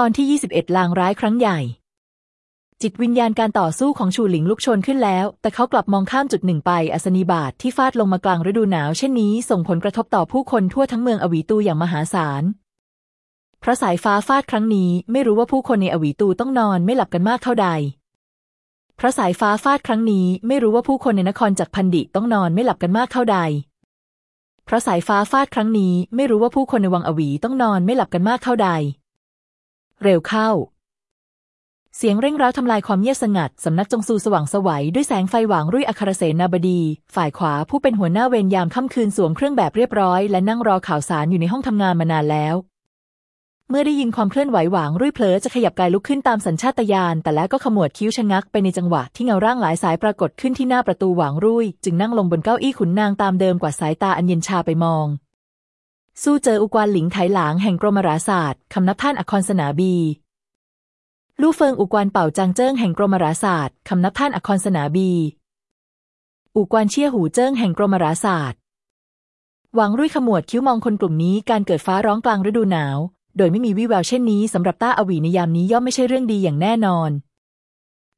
ตอนที่ 21 ลางร้ายครั้งใหญ่ จิตวิญญาณการต่อสู้ของชูหลิงลุกชนขึ้นแล้ว แต่เขากลับมองข้ามจุดหนึ่งไป อัศนีบาตทที่ฟาดลงมากลางฤดูหนาวเช่นนี้ ส่งผลกระทบต่อผู้คนทั่วทั้งเมืองอวีตูอย่างมหาศาลเพราะสายฟ้าฟาดครั้งนี้ ไม่รู้ว่าผู้คนในอวีตูต้องนอนไม่หลับกันมากเท่าใดเพราะสายฟ้าฟาดครั้งนี้ ไม่รู้ว่าผู้คนในนครจักรพันดิต้องนอนไม่หลับกันมากเท่าใดเพราะสายฟ้าฟาดครั้งนี้ ไม่รู้ว่าผู้คนในวังอวีต้องนอนไม่หลับกันมากเท่าใด เร็วเข้า เสียงเร่งร้าวทำลายความเงียบสงัด สำนักจงซูสว่างสวัยด้วยแสงไฟหว่างรุ่ยอัครเสนาบดี ฝ่ายขวาผู้เป็นหัวหน้าเวรยามค่ำคืนสวมเครื่องแบบเรียบร้อย และนั่งรอข่าวสารอยู่ในห้องทำงานมานานแล้ว เมื่อได้ยินความเคลื่อนไหวหวางรุ่ยเผลอจะขยับกายลุกขึ้นตามสัญชาตญาณแต่แล้วก็ขมวดคิ้วชะงักไปในจังหวะที่เงาร่างหลายสายปรากฏขึ้นที่หน้าประตูหวางรุ่ยจึงนั่งลงบนเก้าอี้ขุนนางตามเดิมกว่าสายตาอันเย็นชาไปมอง สู้เจออุกวานหลิงไถหลางแห่งกรมราศาสตร์คำนับท่านอครสนาบี ลู่เฟิงอุกวานเป่าจางเจิ้งแห่งกรมราศาสตร์คำนับท่านอครสนาบี อุกวานเชี่ยหูเจิ้งแห่งกรมราศาสตร์หวังรุ่ยขมวดคิ้วมองคนกลุ่มนี้การเกิดฟ้าร้องกลางฤดูหนาว โดยไม่มีวิแววเช่นนี้สำหรับต้าอวีในยามนี้ย่อมไม่ใช่เรื่องดีอย่างแน่นอน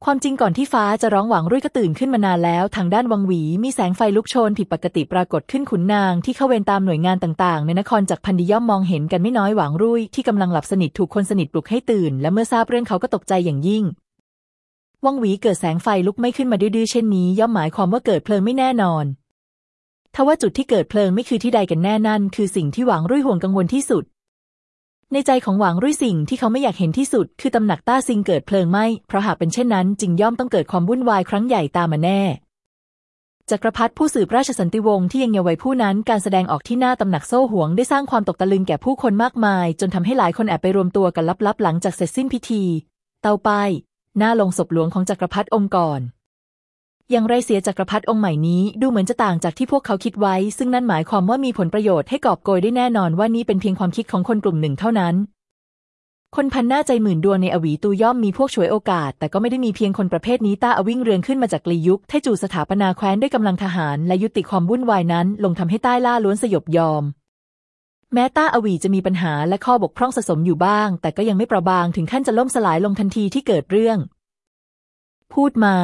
ความจริงก่อนที่ฟ้าจะร้องหวังรุ่ยก็ตื่นขึ้นมานานแล้ว ทางด้านวังหวีมีแสงไฟลุกโชนผิดปกติปรากฏขึ้นขุนนางที่เข้าเวรตามหน่วยงานต่างๆ ในนครจากพันดิย่อมมองเห็นกันไม่น้อยหวังรุ่ยที่กำลังหลับสนิทถูกคนสนิทปลุกให้ตื่น และเมื่อทราบเรื่องเขาก็ตกใจอย่างยิ่ง วังหวีเกิดแสงไฟลุกไม่ขึ้นมาดื้อๆเช่นนี้ ย่อมหมายความว่าเกิดเพลิงไม่แน่นอนทว่าจุดที่เกิดเพลิงไม่คือที่ใดกันแน่นั่น คือสิ่งที่หวังรุ่ยห่วงกังวลที่สุด ในใจของหวังรุ่ยสิ่งที่เขาไม่อยากเห็นที่สุด คือตำหนักต้าซิงเกิดเพลิงไหม้เพราะหากเป็นเช่นนั้นจึงย่อมต้องเกิดความวุ่นวายครั้งใหญ่ตามมาแน่จักรพรรดิผู้สืบราชสันติวงศ์ที่ยังเยาว์วัยผู้นั้นการแสดงออกที่หน้าตำหนักโซ่หวงได้สร้างความตกตะลึงแก่ผู้คนมากมาย จนทำให้หลายคนแอบไปรวมตัวกันลับๆ หลังจากเสร็จสิ้นพิธี เตาป้ายหน้าลงศพหลวงของจักรพรรดิองค์ก่อน อย่างไรเสียจักรพรรดิองค์ใหม่นี้ดูเหมือนจะต่างจากที่พวกเขาคิดไว้ ซึ่งนั่นหมายความว่ามีผลประโยชน์ให้กอบโกยได้แน่นอนว่านี้เป็นเพียงความคิดของคนกลุ่มหนึ่งเท่านั้น คนพันหน้าใจหมื่นดวงในอวีตูย่อมมีพวกฉวยโอกาส แต่ก็ไม่ได้มีเพียงคนประเภทนี้ต้าอวิ่งเรืองขึ้นมาจากลียุคให้จู่สถาปนาแคว้นด้วยกำลังทหารและยุติความวุ่นวายนั้น ลงทำให้ใต้ล่าล้วนสยบยอม แม้ต้าอวีจะมีปัญหาและข้อบกพร่องสะสมอยู่บ้าง แต่ก็ยังไม่ประบางถึงขั้นจะล่มสลายลงทันทีที่เกิดเรื่อง พูดมา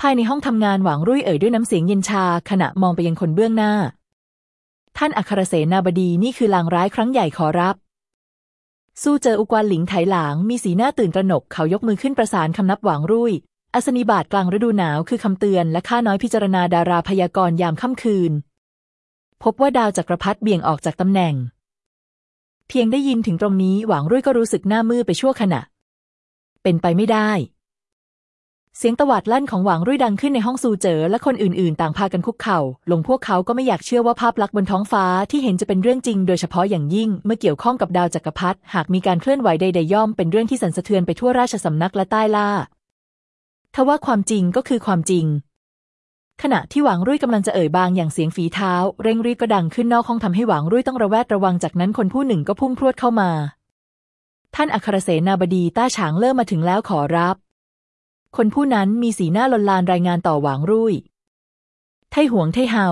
ภายในห้องทำงานหวังรุ่ยเอ่ยด้วยน้ำเสียงเย็นชา ขณะมองไปยังคนเบื้องหน้า ท่านอัครเสนาบดีนี่คือลางร้ายครั้งใหญ่ขอรับ สู้เจออุกวานหลิงไถหลางมีสีหน้าตื่นตระหนกเขายกมือขึ้นประสานคำนับหวังรุ่ยอัศนีบาทกลางฤดูหนาวคือคำเตือนและข้าน้อยพิจารณาดาราพยากรณ์ยามค่ำคืน พบว่าดาวจักรพรรดิเบี่ยงออกจากตำแหน่ง เพียงได้ยินถึงตรงนี้หวังรุ่ยก็รู้สึกหน้ามืดไปชั่วขณะ เป็นไปไม่ได้ เสียงตวาดลั่นของหวังรุ่ยดังขึ้นในห้องซูเจอและคนอื่นๆ ต่างพากันคุกเข่า ลงพวกเขาก็ไม่อยากเชื่อว่าภาพลักษณ์บนท้องฟ้าที่เห็นจะเป็นเรื่องจริง โดยเฉพาะอย่างยิ่งเมื่อเกี่ยวข้องกับดาวจักรพรรดิหากมีการเคลื่อนไหวใดๆย่อมเป็นเรื่องที่สั่นสะเทือนไปทั่วราชสำนักและใต้ล่า ทว่าความจริงก็คือความจริง ขณะที่หวังรุ่ยกำลังจะเอ่ยบางอย่างเสียงฝีเท้า เร่งรีบก็ดังขึ้นนอกห้องทำให้หวังรุ่ยต้องระแวดระวังจากนั้นคนผู้หนึ่งก็พุ่งพรวดเข้ามา ท่านอัครเสนาบดีต้าฉางเลิ่มมาถึงแล้วขอรับ คนผู้นั้นมีสีหน้าลนลานรายงานต่อหวังรุ่ยไทหวงไทเฮา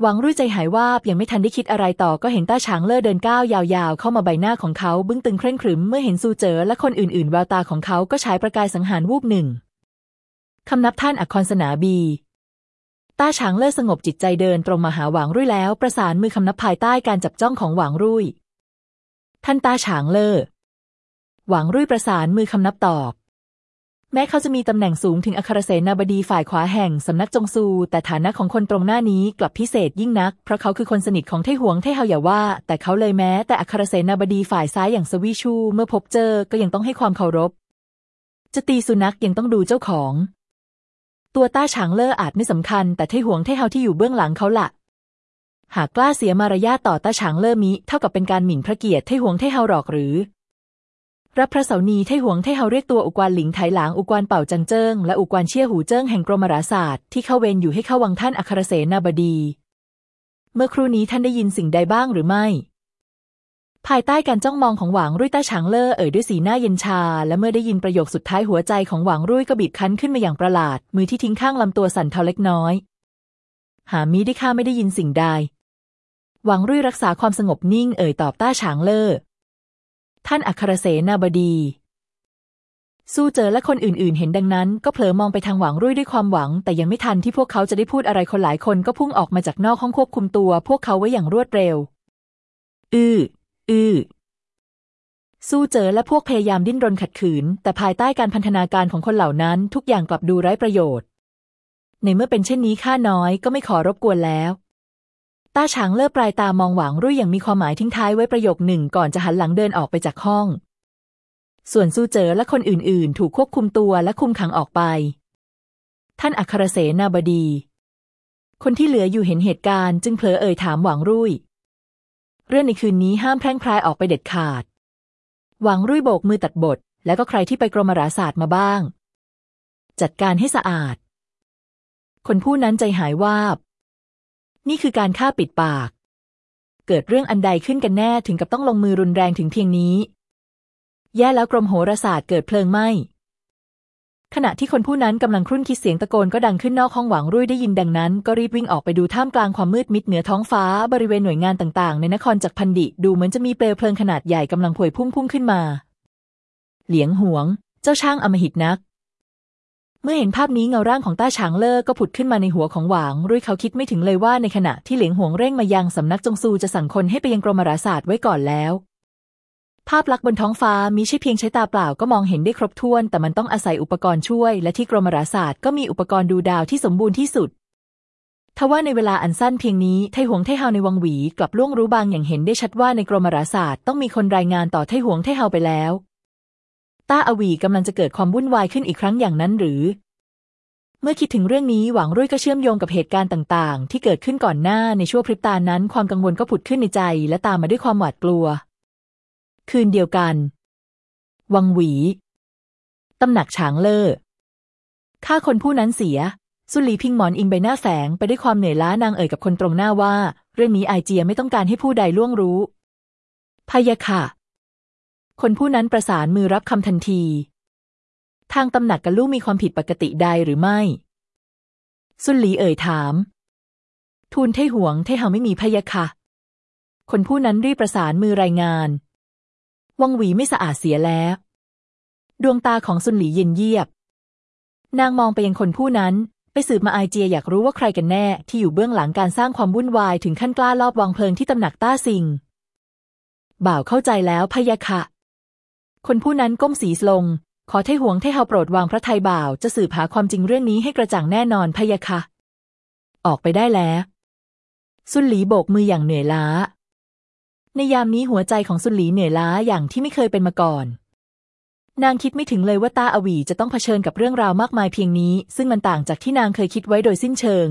หวังรุ่ยใจหายวาบยังไม่ทันได้คิดอะไรต่อก็เห็นต้าช้างเล่อเดินก้าวยาวๆ เข้ามาใบหน้าของเขาบึ้งตึงเคร่งครึมเมื่อเห็นซูเจอและคนอื่นๆแววตาของเขาก็ฉายประกายสังหารวูบหนึ่งคำนับท่านอักครสนาบี ต้าช้างเล่อสงบจิตใจเดินตรงมาหาหวังรุ่ยแล้ว ประสานมือคำนับภายใต้การจับจ้องของหวังรุ่ยท่านต้าช้างเล่อหวังรุ่ยประสานมือคำนับตอบ แม้เขาจะมีตำแหน่งสูงถึงอัครเสนาบดีฝ่ายขวาแห่งสำนักจงซู แต่ฐานะของคนตรงหน้านี้กลับพิเศษยิ่งนัก เพราะเขาคือคนสนิทของไทหวงไทเฮาอย่าว่า แต่เขาเลยแม้แต่อัครเสนาบดีฝ่ายซ้ายอย่างสวีชู เมื่อพบเจอก็ยังต้องให้ความเคารพ จะตีสุนัขยังต้องดูเจ้าของ ตัวต้าฉางเล่ออาจไม่สำคัญ แต่ไทหวงไทเฮาที่อยู่เบื้องหลังเขาละหากกล้าเสียมารยาทต่อต้าฉางเล่อมิเท่ากับเป็นการหมิ่นพระเกียรติไทหวงไทเฮาหรอกหรือ รับพระเสาวนีย์ไทหวงไทเฮาเรียกตัวอุกวานหลิงไถหลางอุกวานเป่าจังเจิ้งและอุกวานเชี่ยหูเจิ้งแห่งกรมโหราศาสตร์ที่เข้าเวรอยู่ให้เข้าวังท่านอัครเสนาบดี เมื่อครู่นี้ท่านได้ยินสิ่งใดบ้างหรือไม่ ภายใต้การจ้องมองของหวางรุ่ยต้าฉางเล่อเอ่ยด้วยสีหน้าเย็นชา และเมื่อได้ยินประโยคสุดท้ายหัวใจของหวางรุ่ยก็บีบคั้นขึ้นมาอย่างประหลาด มือที่ทิ้งข้างลำตัวสั่นเทาเล็กน้อย หามิได้ข้าไม่ได้ยินสิ่งใดหวางรุ่ยรักษาความสงบนิ่งเอ่ยตอบต้าฉางเล่อ ท่านอัครเสนาบดี สู้เจอและคนอื่นๆ เห็นดังนั้น ก็เผลอมองไปทางหวังรุ่ยด้วยความหวัง แต่ยังไม่ทันที่พวกเขาจะได้พูดอะไรคนหลายคนก็พุ่งออกมาจากนอกห้องควบคุมตัว พวกเขาไว้อย่างรวดเร็ว อืออือสู้เจอและพวกพยายามดิ้นรนขัดขืน แต่ภายใต้การพันธนาการของคนเหล่านั้น ทุกอย่างกลับดูไร้ประโยชน์ ในเมื่อเป็นเช่นนี้ข้าน้อยก็ไม่ขอรบกวนแล้ว ต้าฉางเลิกปลายตามองหวังรุ่ยอย่างมีความหมายทิ้งท้ายไว้ประโยคหนึ่งก่อนจะหันหลังเดินออกไปจากห้อง ส่วนสู้เจอและคนอื่น ๆ ถูกควบคุมตัวและคุมขังออกไป ท่านอัครเสนาบดี คนที่เหลืออยู่เห็นเหตุการณ์จึงเผลอเอ่ยถามหวังรุ่ย เรื่องในคืนนี้ห้ามแพร่งพรายออกไปเด็ดขาด หวังรุ่ยโบกมือตัดบท แล้วก็ใครที่ไปกรมราศาสตร์มาบ้าง จัดการให้สะอาด คนผู้นั้นใจหายวาบ นี่คือการฆ่าปิดปาก เกิดเรื่องอันใดขึ้นกันแน่ถึงกับต้องลงมือรุนแรงถึงเพียงนี้ แย่แล้วกรมโหราศาสตร์เกิดเพลิงไหม้ขณะที่คนผู้นั้นกำลังครุ่นคิดเสียงตะโกนก็ดังขึ้นนอกห้องหวังรุ่ยได้ยินดังนั้น ก็รีบวิ่งออกไปดูท่ามกลางความมืดมิดเหนือท้องฟ้าบริเวณหน่วยงานต่างๆ ในนครจักรพันดิดูเหมือนจะมีเปลวเพลิงขนาดใหญ่กำลังพวยพุ่งพุ่งขึ้นมา เหลียงหวง เจ้าช่างอมหิตนัก เมื่อเห็นภาพนี้เงาร่างของต้าฉางเล่อก็ผุดขึ้นมาในหัวของหวางรุ่ยเขาคิดไม่ถึงเลยว่าในขณะที่เหลียงหวงเร่งมายังสำนักจงซูจะสั่งคนให้ไปยังกรมราศาสตร์ไว้ก่อนแล้ว ภาพลักษณ์บนท้องฟ้ามิใช่เพียงใช้ตาเปล่าก็มองเห็นได้ครบถ้วน แต่มันต้องอาศัยอุปกรณ์ช่วย และที่กรมราศาสตร์ก็มีอุปกรณ์ดูดาวที่สมบูรณ์ที่สุดทว่าในเวลาอันสั้นเพียงนี้ไทหวงไทเฮาในวังหวีกลับล่วงรู้บางอย่างเห็นได้ชัดว่าในกรมราศาสตร์ต้องมีคนรายงานต่อไทหวงไทเฮาไปแล้ว ต้าอวีกำลังจะเกิดความวุ่นวายขึ้นอีกครั้งอย่างนั้นหรือ เมื่อคิดถึงเรื่องนี้หวังรุ่ยก็เชื่อมโยงกับเหตุการณ์ต่าง ๆ ที่เกิดขึ้นก่อนหน้าในช่วงพริบตานั้น ความกังวลก็ผุดขึ้นในใจ และตามมาด้วยความหวาดกลัว คืนเดียวกัน วังหวีตำหนักฉางเล่อข้าคนผู้นั้นเสีย สุลีพิงหมอนอิงใบหน้าแฝงไปด้วยความเหนื่อยล้านางเอ่ยกับคนตรงหน้าว่า เรื่องนี้ไอเจียไม่ต้องการให้ผู้ใดล่วงรู้พยาค่ะ คนผู้นั้นประสานมือรับคำทันที ทางตำหนักกับลูกมีความผิดปกติใดหรือไม่ สุนลีเอ่ยถาม ทูลเทหวงเทเฮาไม่มีพยาค่ะ คนผู้นั้นรีบประสานมือรายงาน วังหวีไม่สะอาดเสียแล้ว ดวงตาของซุนหลีเย็นเยียบ นางมองไปยังคนผู้นั้นไปสืบมาไอเจียอยากรู้ว่าใครกันแน่ที่อยู่เบื้องหลังการสร้างความวุ่นวายถึงขั้นกล้าลอบวางเพลิงที่ตำหนักต้าซิง บ่าวเข้าใจแล้วพยาค่ะ คนผู้นั้นก้มศีลง ขอเทหวงเทเฮาโปรดวางพระไทยบ่าว จะสืบหาความจริงเรื่องนี้ให้กระจ่างแน่นอนพยาค่ะ ออกไปได้แล้วซุนหลีโบกมืออย่างเหนื่อยล้า ในยามนี้หัวใจของสุนหลีเหนื่อยล้าอย่างที่ไม่เคยเป็นมาก่อน นางคิดไม่ถึงเลยว่าตาอวีจะต้องเผชิญกับเรื่องราวมากมายเพียงนี้ ซึ่งมันต่างจากที่นางเคยคิดไว้โดยสิ้นเชิง